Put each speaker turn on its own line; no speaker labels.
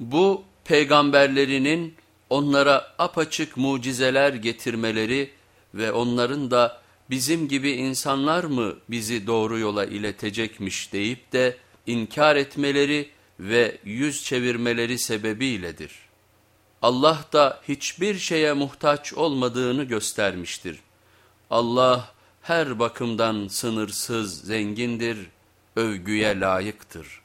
Bu peygamberlerinin onlara apaçık mucizeler getirmeleri ve onların da bizim gibi insanlar mı bizi doğru yola iletecekmiş deyip de inkar etmeleri ve yüz çevirmeleri sebebiyledir. Allah da hiçbir şeye muhtaç olmadığını göstermiştir. Allah her bakımdan sınırsız zengindir, övgüye layıktır.''